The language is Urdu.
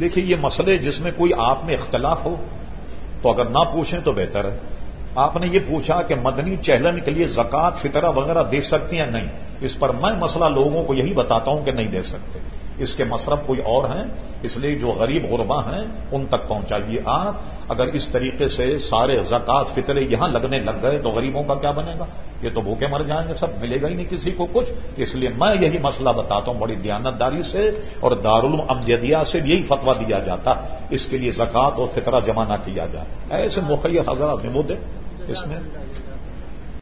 دیکھیے یہ مسئلے جس میں کوئی آپ میں اختلاف ہو تو اگر نہ پوچھیں تو بہتر ہے۔ آپ نے یہ پوچھا کہ مدنی چہلن کے لیے زکات فطرہ وغیرہ دے سکتی ہیں نہیں؟ اس پر میں مسئلہ لوگوں کو یہی بتاتا ہوں کہ نہیں دے سکتے۔ اس کے مصرف کوئی اور ہیں، اس لیے جو غریب غربا ہیں، ان تک پہنچائیے آپ۔ اگر اس طریقے سے سارے زکات فطرے یہاں لگنے لگ گئے تو غریبوں کا کیا بنے گا؟ یہ تو بھوکے مر جائیں گے، سب ملے گا ہی نہیں کسی کو کچھ۔ اس لیے میں یہی مسئلہ بتاتا ہوں بڑی دیانتداری سے اور دارالعمجدیہ سے یہی فتوا دیا جاتا۔ اس کے لیے زکات اور فطرہ جمع نہ کیا جائے۔ ایسے مخیر حضرات میں اس میں۔